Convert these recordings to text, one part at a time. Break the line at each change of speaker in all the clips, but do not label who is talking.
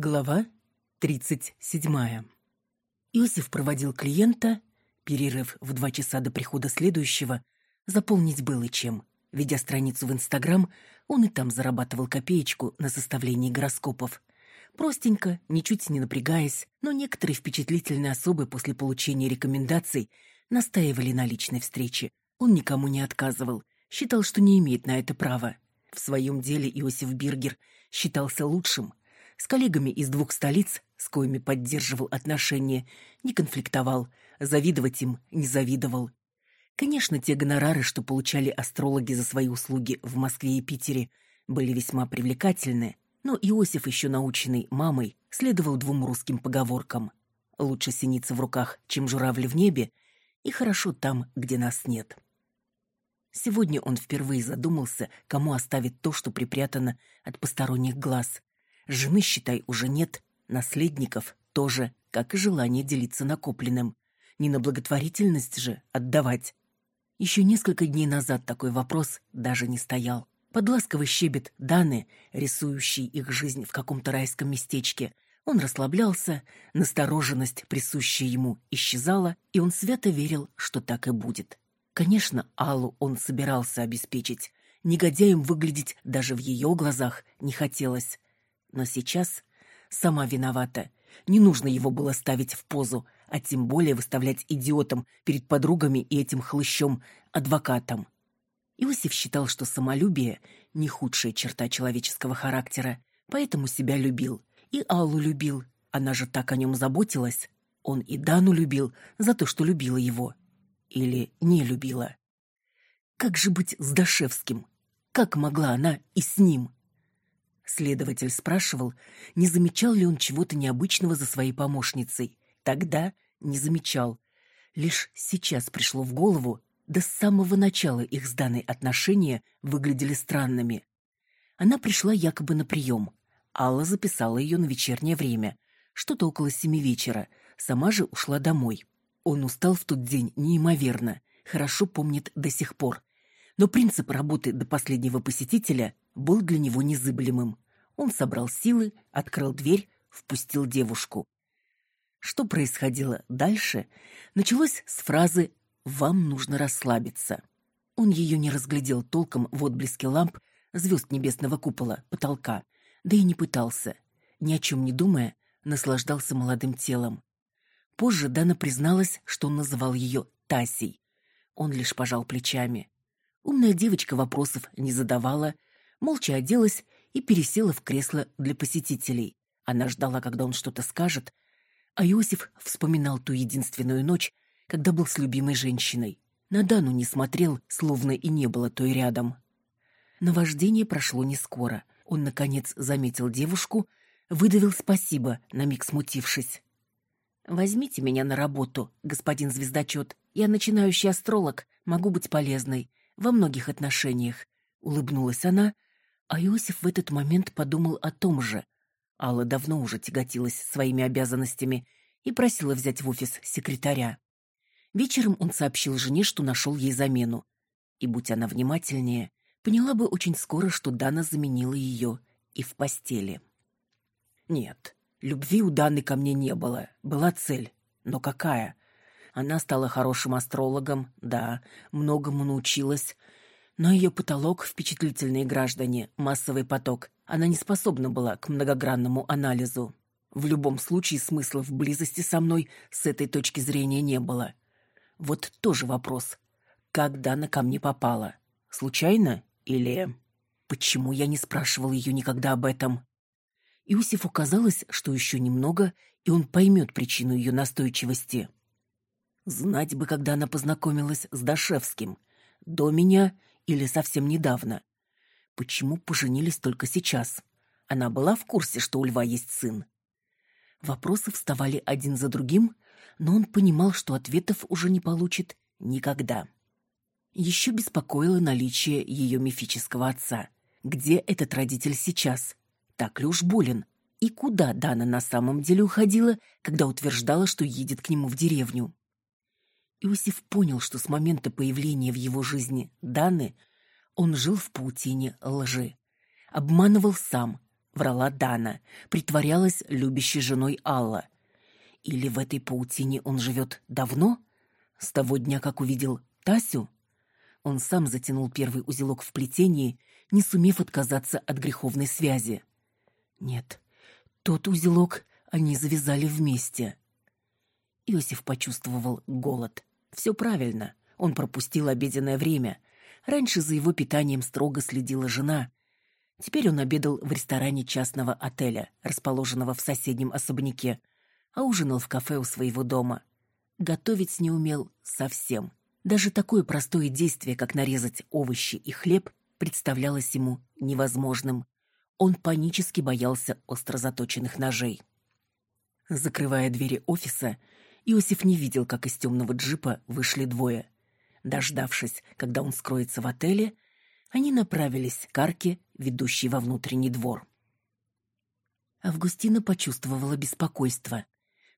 Глава 37. Иосиф проводил клиента, перерыв в два часа до прихода следующего, заполнить было чем. Ведя страницу в Инстаграм, он и там зарабатывал копеечку на составлении гороскопов. Простенько, ничуть не напрягаясь, но некоторые впечатлительные особы после получения рекомендаций настаивали на личной встрече. Он никому не отказывал, считал, что не имеет на это права. В своем деле Иосиф Биргер считался лучшим, с коллегами из двух столиц, с коими поддерживал отношения, не конфликтовал, завидовать им не завидовал. Конечно, те гонорары, что получали астрологи за свои услуги в Москве и Питере, были весьма привлекательны, но Иосиф, еще наученный мамой, следовал двум русским поговоркам. «Лучше синица в руках, чем журавль в небе», и «хорошо там, где нас нет». Сегодня он впервые задумался, кому оставить то, что припрятано от посторонних глаз. Жены, считай, уже нет, наследников тоже, как и желание делиться накопленным. Не на благотворительность же отдавать. Еще несколько дней назад такой вопрос даже не стоял. Под ласковый щебет Даны, рисующий их жизнь в каком-то райском местечке, он расслаблялся, настороженность, присущая ему, исчезала, и он свято верил, что так и будет. Конечно, Аллу он собирался обеспечить. Негодяем выглядеть даже в ее глазах не хотелось. Но сейчас сама виновата. Не нужно его было ставить в позу, а тем более выставлять идиотом перед подругами и этим хлыщом, адвокатом. Иосиф считал, что самолюбие — не худшая черта человеческого характера, поэтому себя любил. И Аллу любил, она же так о нем заботилась. Он и Дану любил за то, что любила его. Или не любила. Как же быть с Дашевским? Как могла она и с ним? Следователь спрашивал, не замечал ли он чего-то необычного за своей помощницей. Тогда не замечал. Лишь сейчас пришло в голову, да с самого начала их с Даной отношения выглядели странными. Она пришла якобы на прием. Алла записала ее на вечернее время, что-то около семи вечера, сама же ушла домой. Он устал в тот день неимоверно, хорошо помнит до сих пор. Но принцип работы до последнего посетителя был для него незыблемым. Он собрал силы, открыл дверь, впустил девушку. Что происходило дальше, началось с фразы «Вам нужно расслабиться». Он ее не разглядел толком в отблеске ламп, звезд небесного купола, потолка, да и не пытался. Ни о чем не думая, наслаждался молодым телом. Позже Дана призналась, что он называл ее Тасей. Он лишь пожал плечами. Умная девочка вопросов не задавала, молча оделась и пересела в кресло для посетителей. Она ждала, когда он что-то скажет, а Иосиф вспоминал ту единственную ночь, когда был с любимой женщиной. На Дану не смотрел, словно и не было той рядом. Наваждение прошло не скоро. Он, наконец, заметил девушку, выдавил спасибо, на миг смутившись. «Возьмите меня на работу, господин звездочет. Я начинающий астролог, могу быть полезной. Во многих отношениях», — улыбнулась она, а Иосиф в этот момент подумал о том же. Алла давно уже тяготилась своими обязанностями и просила взять в офис секретаря. Вечером он сообщил жене, что нашел ей замену. И, будь она внимательнее, поняла бы очень скоро, что Дана заменила ее и в постели. Нет, любви у Даны ко мне не было, была цель. Но какая? Она стала хорошим астрологом, да, многому научилась, но ее потолок — впечатлительные граждане, массовый поток. Она не способна была к многогранному анализу. В любом случае смысла в близости со мной с этой точки зрения не было. Вот тоже вопрос. Как Дана ко мне попала? Случайно? Или... Почему я не спрашивал ее никогда об этом? Иосифу казалось, что еще немного, и он поймет причину ее настойчивости. Знать бы, когда она познакомилась с Дашевским. До меня или совсем недавно? Почему поженились только сейчас? Она была в курсе, что у льва есть сын? Вопросы вставали один за другим, но он понимал, что ответов уже не получит никогда. Еще беспокоило наличие ее мифического отца. Где этот родитель сейчас? Так ли уж болен? И куда Дана на самом деле уходила, когда утверждала, что едет к нему в деревню? Иосиф понял, что с момента появления в его жизни Даны он жил в паутине лжи. Обманывал сам, врала Дана, притворялась любящей женой Алла. Или в этой паутине он живет давно? С того дня, как увидел Тасю? Он сам затянул первый узелок в плетении, не сумев отказаться от греховной связи. Нет, тот узелок они завязали вместе. Иосиф почувствовал голод. Все правильно. Он пропустил обеденное время. Раньше за его питанием строго следила жена. Теперь он обедал в ресторане частного отеля, расположенного в соседнем особняке, а ужинал в кафе у своего дома. Готовить не умел совсем. Даже такое простое действие, как нарезать овощи и хлеб, представлялось ему невозможным. Он панически боялся остро заточенных ножей. Закрывая двери офиса, Иосиф не видел, как из темного джипа вышли двое. Дождавшись, когда он скроется в отеле, они направились к арке, ведущей во внутренний двор. Августина почувствовала беспокойство.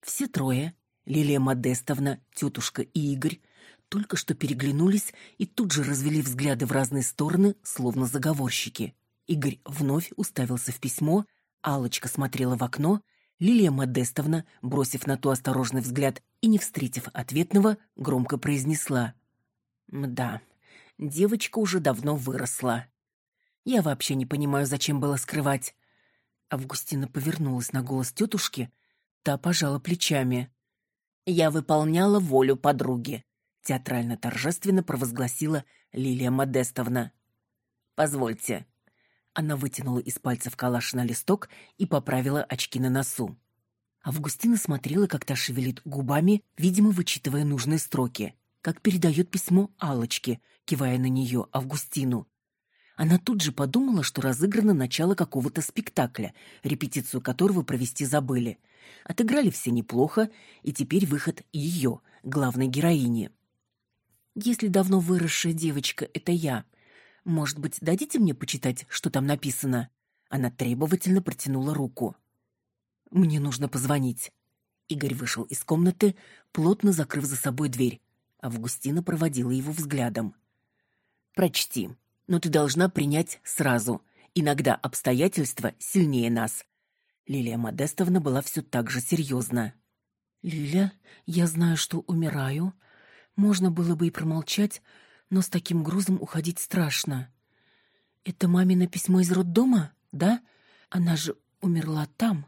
Все трое, Лилия Модестовна, тетушка и Игорь, только что переглянулись и тут же развели взгляды в разные стороны, словно заговорщики. Игорь вновь уставился в письмо, Алочка смотрела в окно, Лилия Модестовна, бросив на ту осторожный взгляд и не встретив ответного, громко произнесла. «Да, девочка уже давно выросла. Я вообще не понимаю, зачем было скрывать». Августина повернулась на голос тетушки, та пожала плечами. «Я выполняла волю подруги», — театрально-торжественно провозгласила Лилия Модестовна. «Позвольте, она вытянула из пальцев калаш на листок и поправила очки на носу. Августина смотрела, как та шевелит губами, видимо, вычитывая нужные строки, как передает письмо Алочке, кивая на нее Августину. Она тут же подумала, что разыграно начало какого-то спектакля, репетицию которого провести забыли. Отыграли все неплохо, и теперь выход ее, главной героини. «Если давно выросшая девочка — это я», может быть, дадите мне почитать, что там написано?» Она требовательно протянула руку. «Мне нужно позвонить». Игорь вышел из комнаты, плотно закрыв за собой дверь. Августина проводила его взглядом. «Прочти, но ты должна принять сразу. Иногда обстоятельства сильнее нас». Лилия Модестовна была все так же серьезна. «Лиля, я знаю, что умираю. Можно было бы и промолчать, но с таким грузом уходить страшно. Это мамино письмо из роддома, да? Она же умерла там.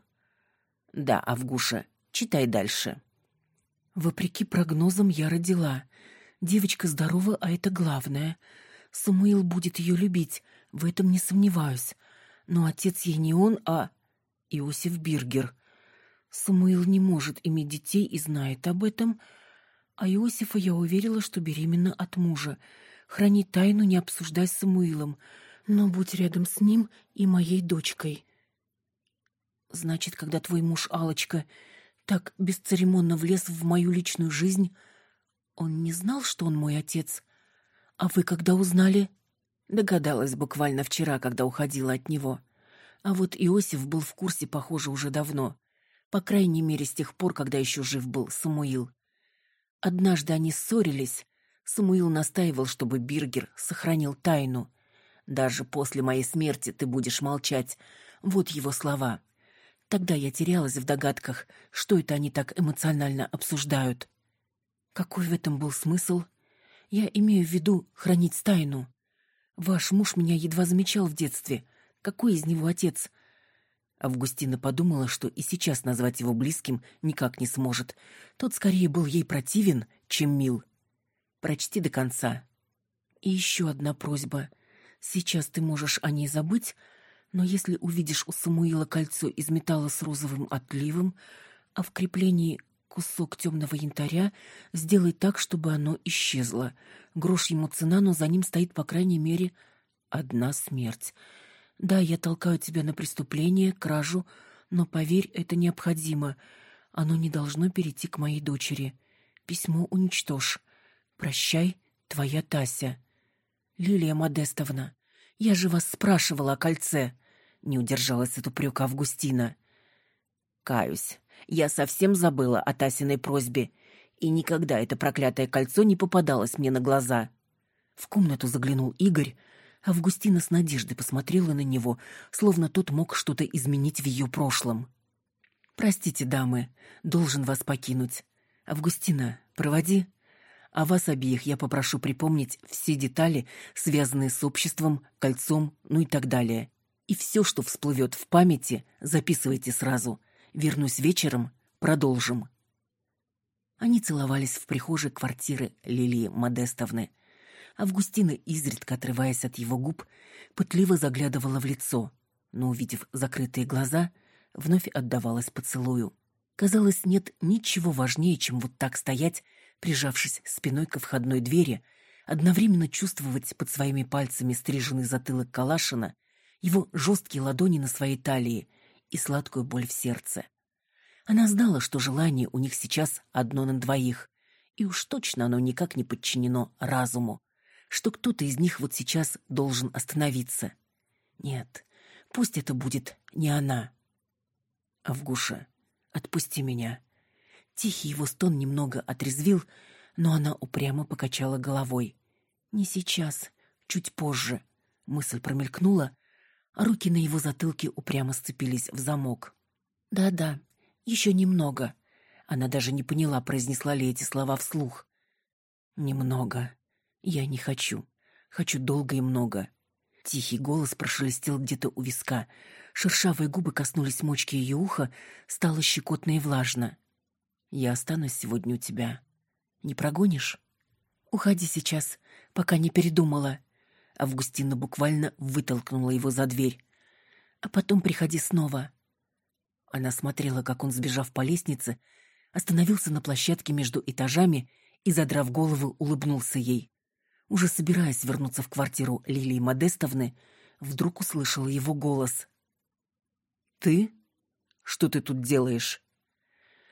Да, Авгуша, читай дальше. Вопреки прогнозам я родила. Девочка здорова, а это главное. Самуил будет ее любить, в этом не сомневаюсь. Но отец ей не он, а Иосиф Биргер. Самуил не может иметь детей и знает об этом, — а Иосифа я уверила, что беременна от мужа. Храни тайну, не обсуждай с Самуилом, но будь рядом с ним и моей дочкой. Значит, когда твой муж Алочка так бесцеремонно влез в мою личную жизнь, он не знал, что он мой отец. А вы когда узнали? Догадалась буквально вчера, когда уходила от него. А вот Иосиф был в курсе, похоже, уже давно. По крайней мере, с тех пор, когда еще жив был Самуил. Однажды они ссорились. Самуил настаивал, чтобы Биргер сохранил тайну. «Даже после моей смерти ты будешь молчать». Вот его слова. Тогда я терялась в догадках, что это они так эмоционально обсуждают. Какой в этом был смысл? Я имею в виду хранить тайну. Ваш муж меня едва замечал в детстве. Какой из него отец? Августина подумала, что и сейчас назвать его близким никак не сможет. Тот скорее был ей противен, чем мил. Прочти до конца. И еще одна просьба. Сейчас ты можешь о ней забыть, но если увидишь у Самуила кольцо из металла с розовым отливом, а в креплении кусок темного янтаря, сделай так, чтобы оно исчезло. Грош ему цена, но за ним стоит, по крайней мере, одна смерть — да, я толкаю тебя на преступление, кражу, но поверь, это необходимо. Оно не должно перейти к моей дочери. Письмо уничтожь. Прощай, твоя Тася. Лилия Модестовна, я же вас спрашивала о кольце. Не удержалась от упрека Августина. Каюсь, я совсем забыла о Тасиной просьбе, и никогда это проклятое кольцо не попадалось мне на глаза. В комнату заглянул Игорь, Августина с надеждой посмотрела на него, словно тот мог что-то изменить в ее прошлом. «Простите, дамы, должен вас покинуть. Августина, проводи. А вас обеих я попрошу припомнить все детали, связанные с обществом, кольцом, ну и так далее. И все, что всплывет в памяти, записывайте сразу. Вернусь вечером, продолжим». Они целовались в прихожей квартиры Лилии Модестовны. Августина, изредка отрываясь от его губ, пытливо заглядывала в лицо, но, увидев закрытые глаза, вновь отдавалась поцелую. Казалось, нет ничего важнее, чем вот так стоять, прижавшись спиной ко входной двери, одновременно чувствовать под своими пальцами стриженный затылок Калашина, его жесткие ладони на своей талии и сладкую боль в сердце. Она знала, что желание у них сейчас одно на двоих, и уж точно оно никак не подчинено разуму, что кто-то из них вот сейчас должен остановиться. Нет, пусть это будет не она. Авгуша, отпусти меня. Тихий его стон немного отрезвил, но она упрямо покачала головой. Не сейчас, чуть позже. Мысль промелькнула, а руки на его затылке упрямо сцепились в замок. Да-да, еще немного. Она даже не поняла, произнесла ли эти слова вслух. Немного. Я не хочу. Хочу долго и много. Тихий голос прошелестел где-то у виска. Шершавые губы коснулись мочки ее уха, стало щекотно и влажно. Я останусь сегодня у тебя. Не прогонишь? Уходи сейчас, пока не передумала. Августина буквально вытолкнула его за дверь. А потом приходи снова. Она смотрела, как он, сбежав по лестнице, остановился на площадке между этажами и, задрав голову, улыбнулся ей. Уже собираясь вернуться в квартиру Лилии Модестовны, вдруг услышала его голос. «Ты? Что ты тут делаешь?»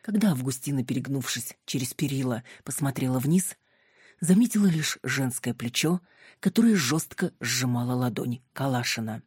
Когда Августина, перегнувшись через перила, посмотрела вниз, заметила лишь женское плечо, которое жестко сжимало ладонь Калашина.